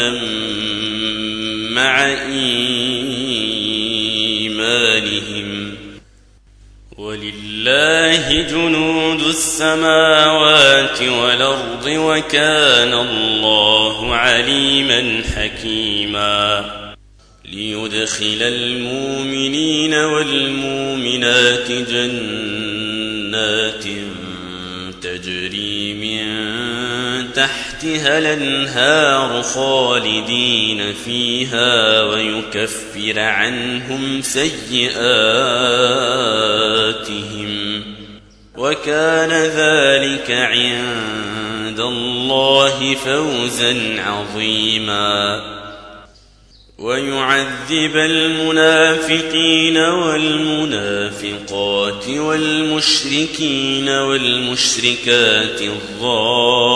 إيمانا مع إيمانهم. ولله جنود السماوات والأرض وكان الله عليما حكيما. ليدخل المؤمنين والمؤمنات جنات تجري تحتها الأنهار خالدين فيها ويكفر عنهم سيئاتهم وكان ذلك عند الله فوزا عظيما ويعذب المنافقين والمنافقات والمشركين والمشركات الظانين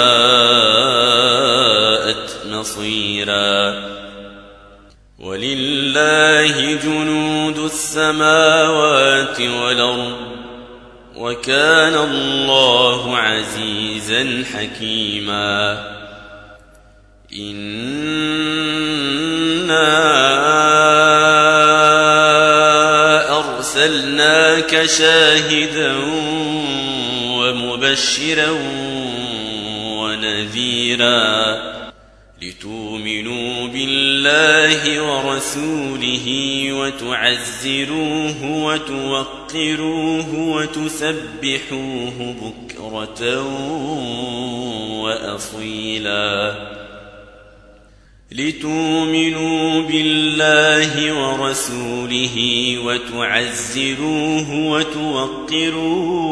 السماوات والأرض وكان الله عزيزا حكيما. إنا أرسلناك شاهدا ومبشرا ونذيرا. لتؤمنوا بالله ورسوله وتعزروه وتوقروه وتسبحوه بكرة وأصيلا. لتؤمنوا بالله ورسوله وتعزروه وتوقروه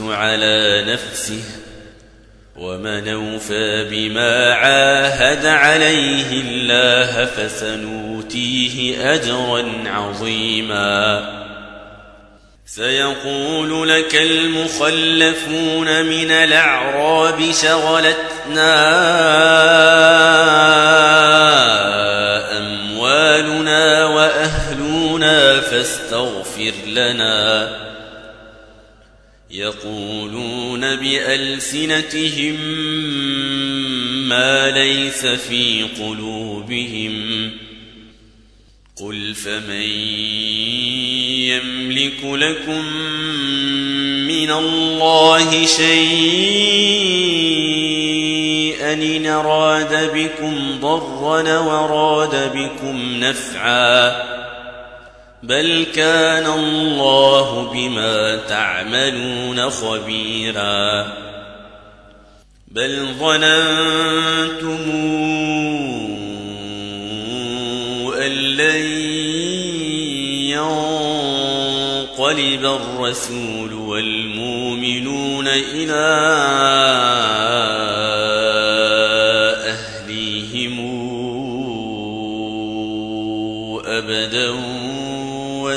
على نفسه ومن أوفى بما عاهد عليه الله فسنوتيه أجرا عظيما. سيقول لك المخلفون من الأعراب شغلتنا أموالنا وأهلنا فاستغفر لنا. يقولون بألسنتهم ما ليس في قلوبهم قل فمن يملك لكم من الله شيئا إن أراد بكم ضرا وراد بكم نفعا بل كان الله بما تعملون خبيرا. بل ظننتم أن لن ينقلب الرسول والمؤمنون إلى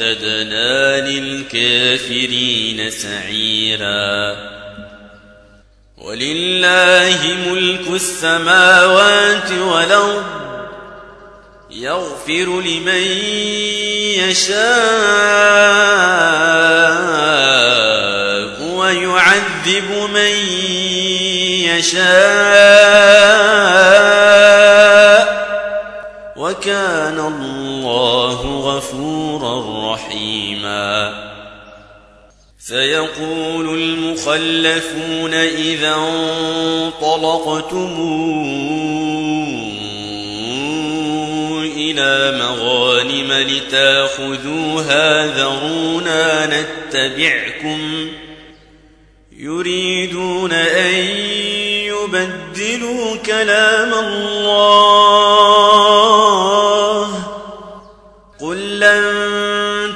أعتدنا للكافرين سعيرا. ولله ملك السماوات والأرض يغفر لمن يشاء ويعذب من يشاء. وكان الله غفورا رحيما. سيقول المخلفون إذا انطلقتم إلى مغانم لتأخذوها ذرونا نتبعكم يريدون أن يبدلوا كلام الله.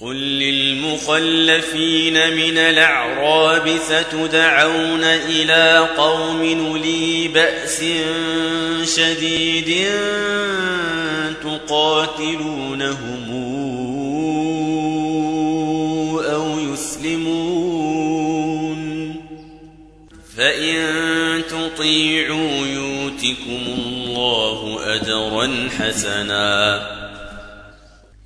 قل للمخلفين من الأعراب ستدعون إلى قوم لي بأس شديد تقاتلونهم أو يسلمون. فإن تطيعوا يوتكم الله أجرا حسناً.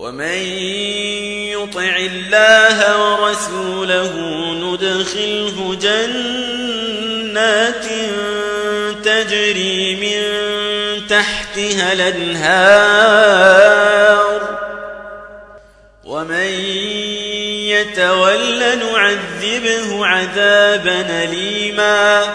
ومن يطع الله ورسوله ندخله جنات تجري من تحتها الأنهار. ومن يتول نعذبه عذابا أليما.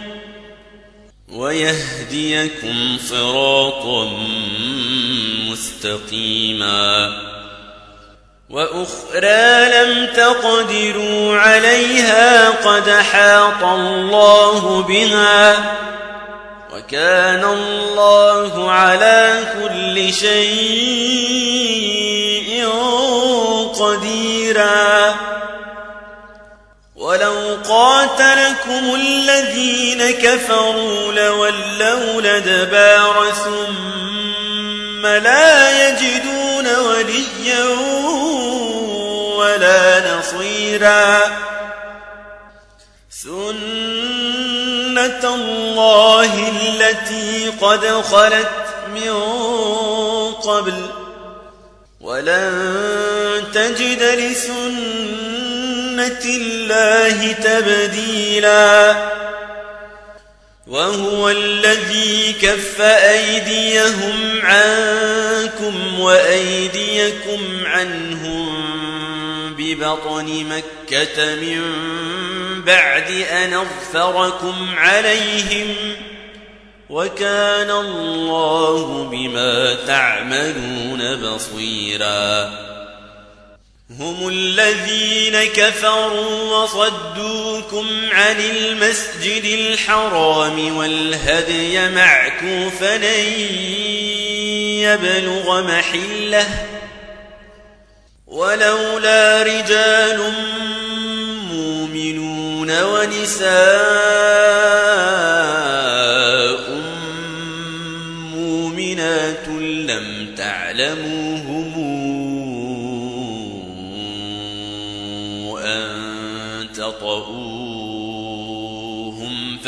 ويهديكم صراطا مستقيما. وأخرى لم تقدروا عليها قد حاط الله بها وكان الله على كل شيء قديرا. ولو قاتلكم الذين كفروا لولوا لدبار ثم لا يجدون وليا ولا نصيرا. سنة الله التي قد خلت من قبل. ولن تجد لسنة الله تبديلا. وهو الذي كف أيديهم عنكم وأيديكم عنهم ببطن مكة من بعد أن أغفركم عليهم. وكان الله بما تعملون بصيرا. هم الذين كفروا وصدوكم عن المسجد الحرام والهدي معكوفا يبلغ محلة ولولا رجال مؤمنون ونساء مؤمنات لم تعلموهم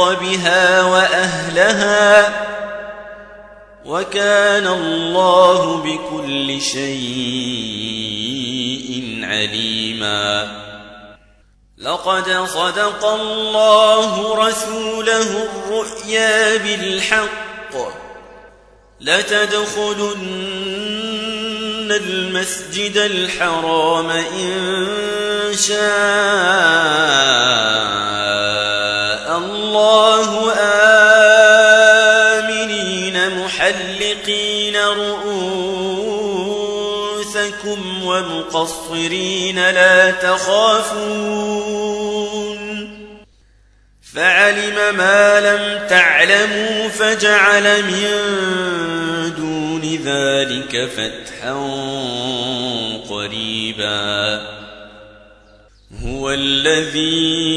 بها وأهلها وكان الله بكل شيء عليما. لقد صدق الله رسوله الرؤيا بالحق لتدخلن المسجد الحرام إن شاء الله آمنين محلقين رؤوسكم ومقصرين لا تخافون. فعلم ما لم تعلموا فجعل من دون ذلك فتحا قريبا. هو الذي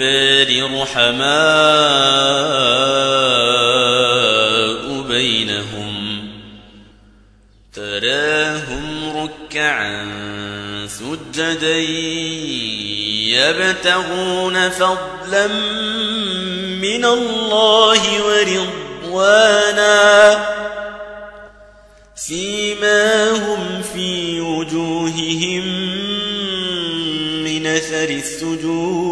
الكفار رحماء بينهم. تراهم ركعا سجدا يبتغون فضلا من الله ورضوانا. سيماهم في وجوههم من أثر السجود.